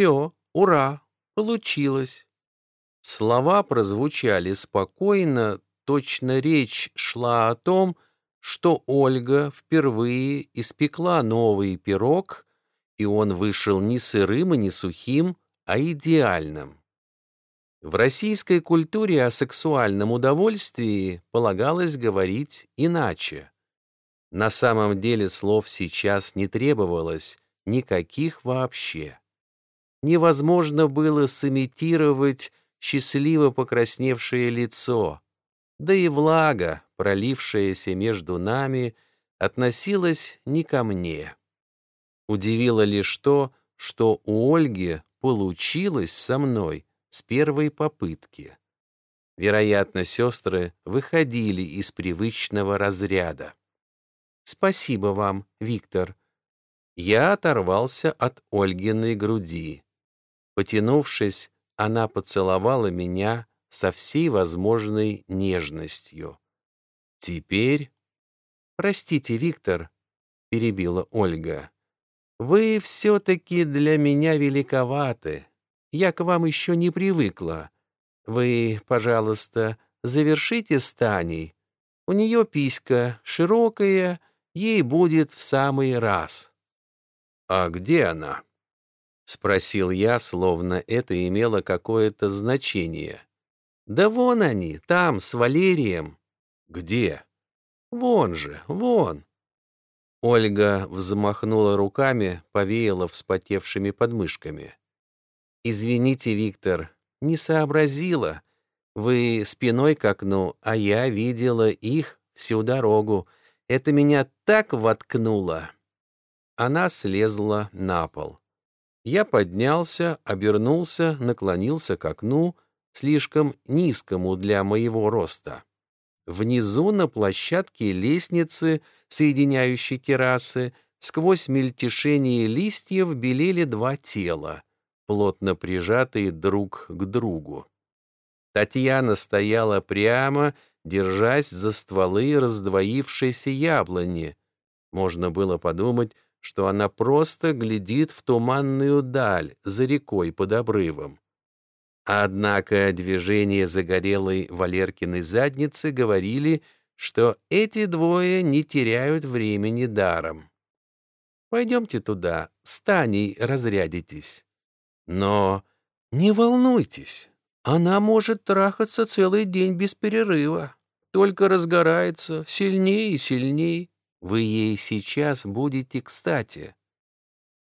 Все, ура, получилось. Слова прозвучали спокойно, точно речь шла о том, что Ольга впервые испекла новый пирог, и он вышел не сырым и не сухим, а идеальным. В российской культуре о сексуальном удовольствии полагалось говорить иначе. На самом деле слов сейчас не требовалось, никаких вообще. Невозможно было сымитировать счастливо покрасневшее лицо, да и влага, пролившаяся между нами, относилась не ко мне. Удивило лишь то, что у Ольги получилось со мной с первой попытки. Вероятно, сестры выходили из привычного разряда. «Спасибо вам, Виктор». Я оторвался от Ольгиной груди. Потянувшись, она поцеловала меня со всей возможной нежностью. Теперь... «Простите, Виктор», — перебила Ольга, — «вы все-таки для меня великоваты. Я к вам еще не привыкла. Вы, пожалуйста, завершите с Таней. У нее писька широкая, ей будет в самый раз». «А где она?» — спросил я, словно это имело какое-то значение. «Да вон они, там, с Валерием». «Где?» «Вон же, вон». Ольга взмахнула руками, повеяла вспотевшими подмышками. «Извините, Виктор, не сообразила. Вы спиной к окну, а я видела их всю дорогу. Это меня так воткнуло». Она слезла на пол. Я поднялся, обернулся, наклонился к окну, слишком низкому для моего роста. Внизу на площадке лестницы, соединяющей террасы, сквозь мельтешение листьев белели два тела плотно прижатые друг к другу. Татьяна стояла прямо, держась за стволы раздвоившейся яблони. Можно было подумать, что она просто глядит в туманную даль за рекой под обрывом. Однако движения загорелой Валеркиной задницы говорили, что эти двое не теряют времени даром. «Пойдемте туда, с Таней разрядитесь». Но не волнуйтесь, она может трахаться целый день без перерыва, только разгорается сильнее и сильнее. Вы ей сейчас будете кстати.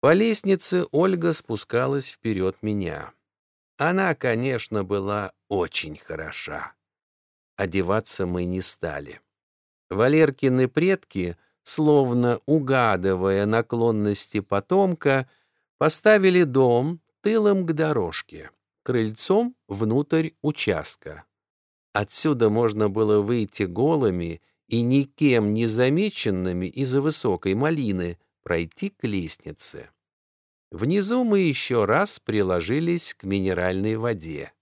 По лестнице Ольга спускалась вперед меня. Она, конечно, была очень хороша. Одеваться мы не стали. Валеркины предки, словно угадывая наклонности потомка, поставили дом, тылом к дорожке, крыльцом внутрь участка. Отсюда можно было выйти голыми и никем не замеченными из-за высокой малины пройти к лестнице. Внизу мы еще раз приложились к минеральной воде.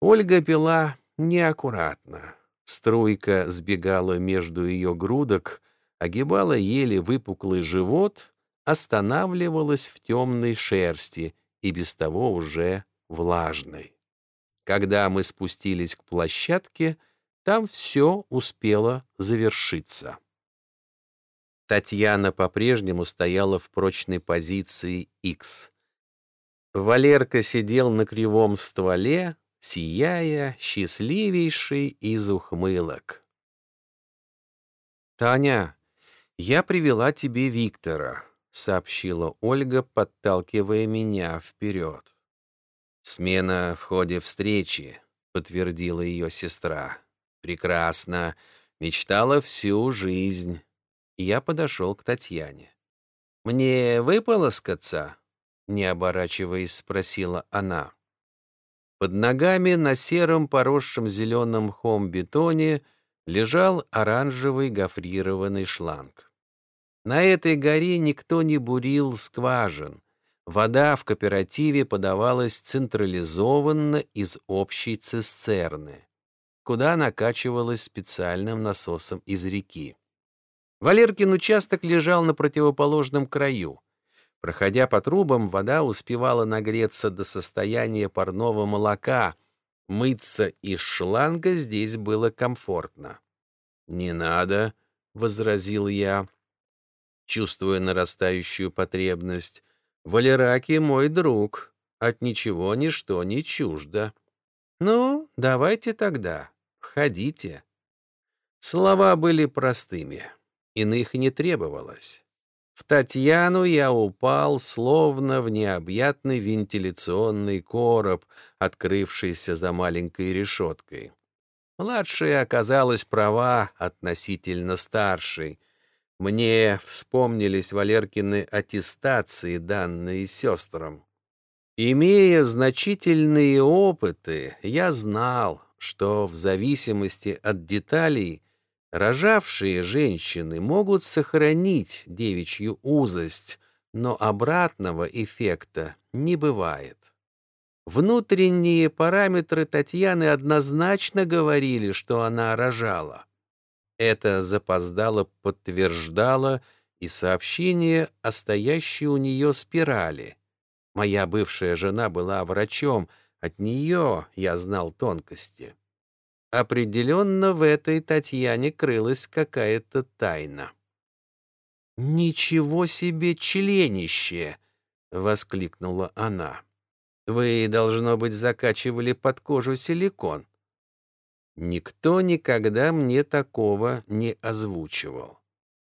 Ольга пила неаккуратно. Струйка сбегала между ее грудок, огибала еле выпуклый живот, останавливалась в темной шерсти и без того уже влажной. Когда мы спустились к площадке, там все успело завершиться. Татьяна по-прежнему стояла в прочной позиции X. Валерка сидел на кривом стволе, сияя, счастливейший из ухмылок. «Таня, я привела тебе Виктора», сообщила Ольга, подталкивая меня вперед. «Смена в ходе встречи», — подтвердила ее сестра. «Прекрасно. Мечтала всю жизнь». Я подошел к Татьяне. «Мне выполоскаться?» — не оборачиваясь, спросила она. Под ногами на сером поросшем зеленым мхом бетоне лежал оранжевый гофрированный шланг. На этой горе никто не бурил скважин. Вода в кооперативе подавалась централизованно из общей цистерны, куда накачивалась специальным насосом из реки. Валеркин участок лежал на противоположном краю. Проходя по трубам, вода успевала нагреться до состояния парного молока. Мыться из шланга здесь было комфортно. «Не надо», — возразил я, чувствуя нарастающую потребность. «Валераки мой друг, от ничего ничто не чуждо». «Ну, давайте тогда, входите». Слова были простыми, иных не требовалось. В Татьяну я упал, словно в необъятный вентиляционный короб, открывшийся за маленькой решеткой. Младшая оказалась права относительно старшей. Мне вспомнились Валеркины аттестации, данные сестрам. Имея значительные опыты, я знал, что в зависимости от деталей рожавшие женщины могут сохранить девичью узость, но обратного эффекта не бывает. Внутренние параметры Татьяны однозначно говорили, что она рожала. Это запоздало подтверждало и сообщение о стоящей у нее спирали — Моя бывшая жена была врачом, от нее я знал тонкости. Определенно в этой Татьяне крылась какая-то тайна. «Ничего себе членище!» — воскликнула она. «Вы, должно быть, закачивали под кожу силикон». Никто никогда мне такого не озвучивал.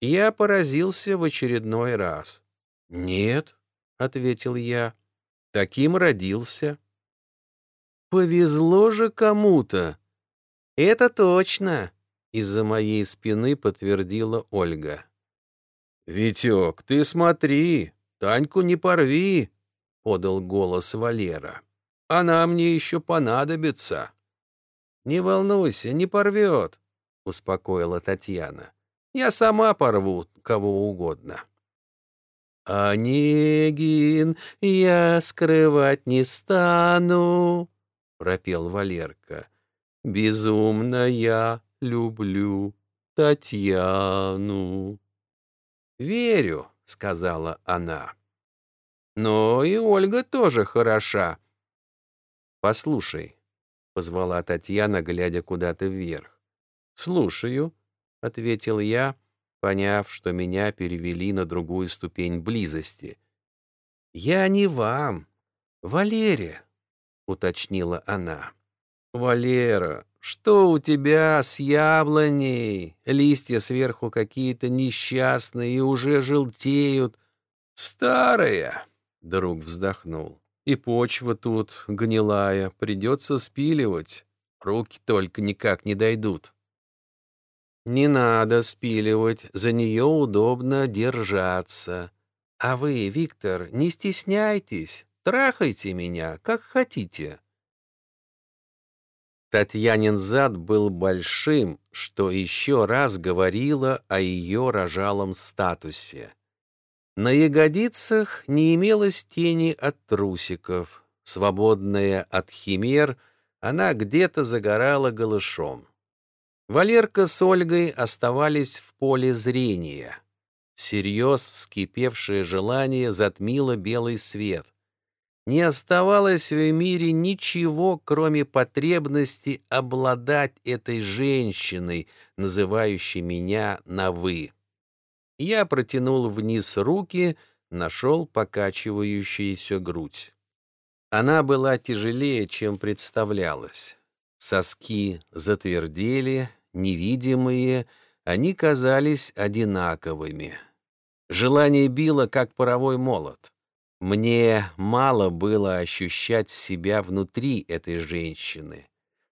Я поразился в очередной раз. «Нет, — ответил я. «Таким родился». «Повезло же кому-то». «Это точно», — из-за моей спины подтвердила Ольга. «Витек, ты смотри, Таньку не порви», — подал голос Валера. «Она мне еще понадобится». «Не волнуйся, не порвет», — успокоила Татьяна. «Я сама порву кого угодно». «Онегин, я скрывать не стану», — пропел Валерка. «Безумно я люблю Татьяну». «Верю», — сказала она. «Но и Ольга тоже хороша». «Послушай», — позвала Татьяна, глядя куда-то вверх. «Слушаю», — ответил я, поняв, что меня перевели на другую ступень близости. «Я не вам, Валерия», — уточнила она. «Валера, что у тебя с яблоней? Листья сверху какие-то несчастные и уже желтеют. Старая!» — друг вздохнул. «И почва тут гнилая, придется спиливать. Руки только никак не дойдут». Не надо спиливать, за нее удобно держаться. А вы, Виктор, не стесняйтесь, трахайте меня, как хотите. Татьянин зад был большим, что еще раз говорило о ее рожалом статусе. На ягодицах не имелось тени от трусиков. Свободная от химер, она где-то загорала голышом. Валерка с Ольгой оставались в поле зрения. Всерьез вскипевшее желание затмило белый свет. Не оставалось в мире ничего, кроме потребности обладать этой женщиной, называющей меня на «вы». Я протянул вниз руки, нашел покачивающуюся грудь. Она была тяжелее, чем представлялась. Соски затвердели, невидимые, они казались одинаковыми. Желание било, как паровой молот. Мне мало было ощущать себя внутри этой женщины.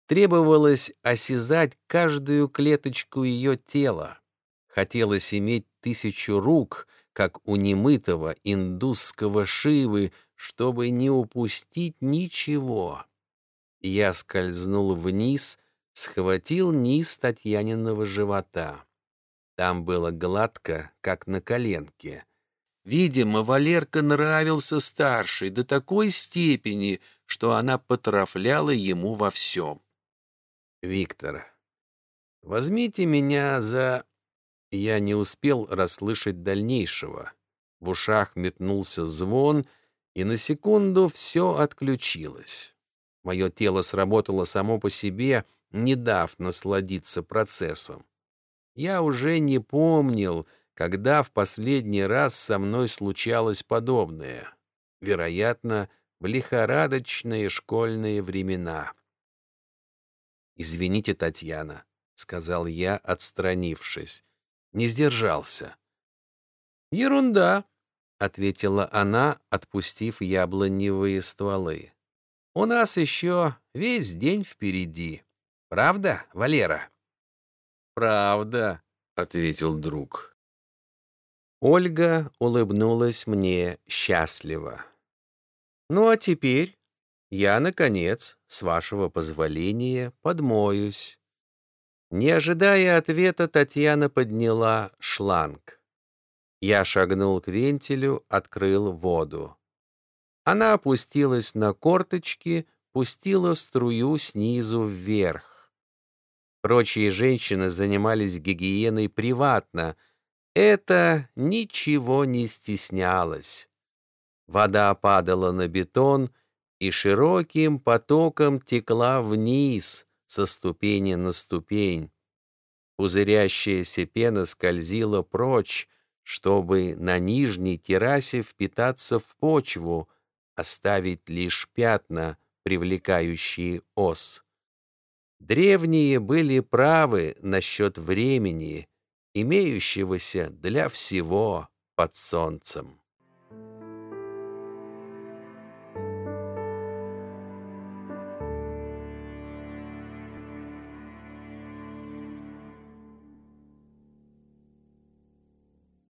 Требовалось осязать каждую клеточку ее тела. Хотелось иметь тысячу рук, как у немытого индусского Шивы, чтобы не упустить ничего. Я скользнул вниз, схватил низ Татьяниного живота. Там было гладко, как на коленке. Видимо, Валерка нравился старший до такой степени, что она потрафляла ему во всем. «Виктор, возьмите меня за...» Я не успел расслышать дальнейшего. В ушах метнулся звон, и на секунду все отключилось. Мое тело сработало само по себе, не дав насладиться процессом. Я уже не помнил, когда в последний раз со мной случалось подобное. Вероятно, в лихорадочные школьные времена. «Извините, Татьяна», — сказал я, отстранившись. Не сдержался. «Ерунда», — ответила она, отпустив яблоневые стволы. «У нас еще весь день впереди. Правда, Валера?» «Правда», — ответил друг. Ольга улыбнулась мне счастливо. «Ну а теперь я, наконец, с вашего позволения, подмоюсь». Не ожидая ответа, Татьяна подняла шланг. Я шагнул к вентилю, открыл воду. Она опустилась на корточки, пустила струю снизу вверх. Прочие женщины занимались гигиеной приватно. Это ничего не стеснялось. Вода падала на бетон и широким потоком текла вниз со ступени на ступень. Пузырящаяся пена скользила прочь, чтобы на нижней террасе впитаться в почву, оставить лишь пятна, привлекающие ос. Древние были правы насчет времени, имеющегося для всего под солнцем.